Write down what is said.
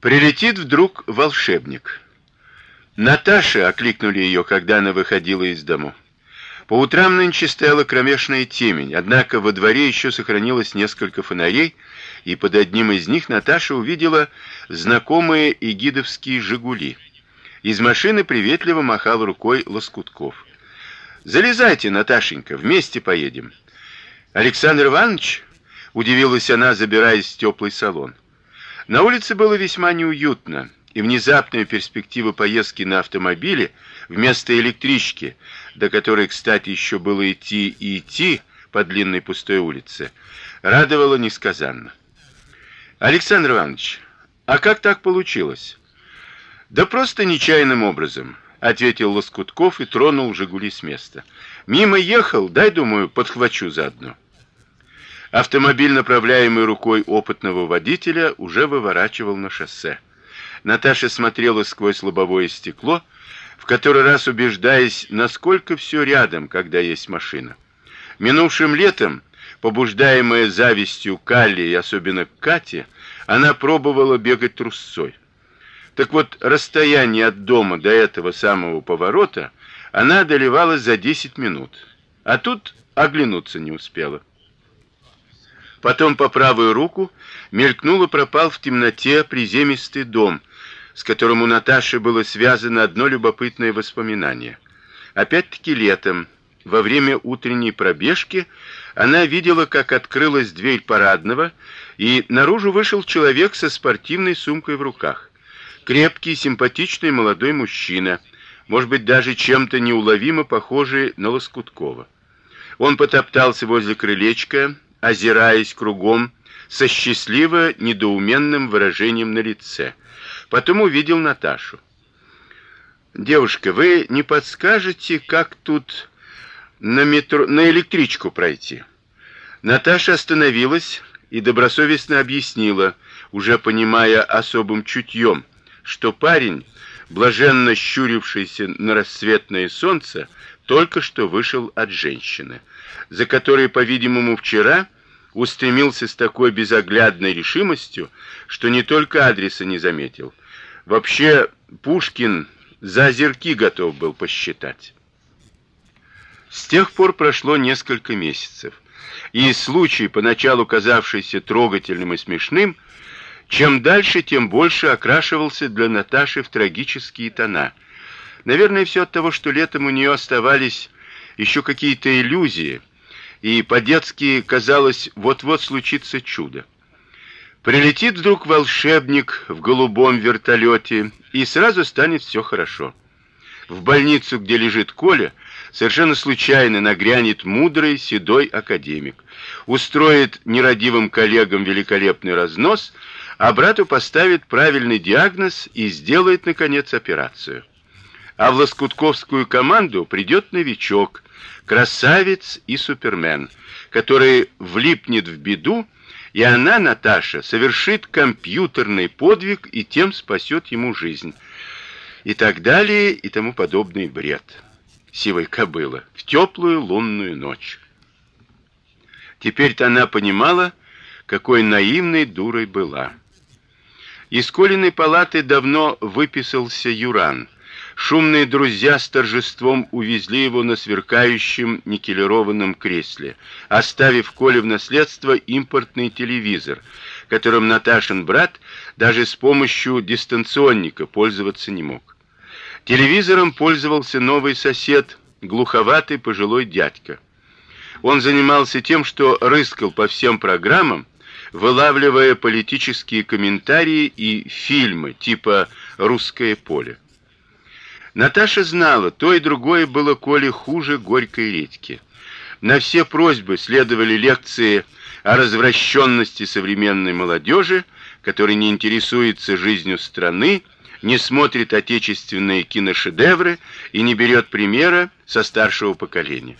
Прилетит вдруг волшебник. Наташа окликнули ее, когда она выходила из дому. По утрам нынче стояла кромешная темень, однако во дворе еще сохранилось несколько фонарей, и под одним из них Наташа увидела знакомые игидовские Жигули. Из машины приветливо махал рукой Лоскутков. Залезайте, Наташенька, вместе поедем. Александр Иванович удивилась она, забираясь в теплый салон. На улице было весьма неуютно, и внезапная перспектива поездки на автомобиле вместо электрички, до которой, кстати, еще было идти и идти по длинной пустой улице, радовала несказанно. Александр Иванович, а как так получилось? Да просто нечаянным образом, ответил Лоскутков и тронул Жигули с места. Мимо ехал, дай, думаю, подхвачу заодно. Автомобиль, направляемый рукой опытного водителя, уже выворачивал на шоссе. Наташа смотрела сквозь лобовое стекло, в который раз убеждаясь, насколько все рядом, когда есть машина. Минувшим летом, побуждаемая завистью Калли и особенно Кате, она пробовала бегать трусцой. Так вот, расстояние от дома до этого самого поворота она одолевала за 10 минут. А тут оглянуться не успела. Потом по правую руку мелькнул и пропал в темноте приземистый дом, с которым у Наташи было связано одно любопытное воспоминание. Опять-таки летом, во время утренней пробежки, она видела, как открылась дверь парадного, и наружу вышел человек со спортивной сумкой в руках. Крепкий, симпатичный молодой мужчина, может быть, даже чем-то неуловимо похожий на Лоскуткова. Он потоптался возле крылечка, озираясь кругом со счастливо недоуменным выражением на лице. Потом увидел Наташу. Девушка, вы не подскажете, как тут на метро, на электричку пройти? Наташа остановилась и добросовестно объяснила, уже понимая особым чутьем, что парень, блаженно щурившийся на рассветное солнце, только что вышел от женщины, за которой, по-видимому, вчера устремился с такой безоглядной решимостью, что не только адреса не заметил. Вообще Пушкин за озерки готов был посчитать. С тех пор прошло несколько месяцев, и случай, поначалу казавшийся трогательным и смешным, чем дальше, тем больше окрашивался для Наташи в трагические тона – Наверное, все от того, что летом у нее оставались еще какие-то иллюзии, и по-детски казалось, вот-вот случится чудо. Прилетит вдруг волшебник в голубом вертолете, и сразу станет все хорошо. В больницу, где лежит Коля, совершенно случайно нагрянет мудрый седой академик, устроит нерадивым коллегам великолепный разнос, а брату поставит правильный диагноз и сделает наконец операцию а в лоскутковскую команду придет новичок, красавец и супермен, который влипнет в беду, и она, Наташа, совершит компьютерный подвиг и тем спасет ему жизнь. И так далее, и тому подобный бред. Сивой кобыла в теплую лунную ночь. Теперь-то она понимала, какой наивной дурой была. Из Колиной палаты давно выписался Юран Шумные друзья с торжеством увезли его на сверкающем никелированном кресле, оставив Коле в наследство импортный телевизор, которым Наташин брат даже с помощью дистанционника пользоваться не мог. Телевизором пользовался новый сосед, глуховатый пожилой дядька. Он занимался тем, что рыскал по всем программам, вылавливая политические комментарии и фильмы типа Русское поле. Наташа знала, то и другое было Коле хуже горькой редьки. На все просьбы следовали лекции о развращенности современной молодежи, которая не интересуется жизнью страны, не смотрит отечественные киношедевры и не берет примера со старшего поколения.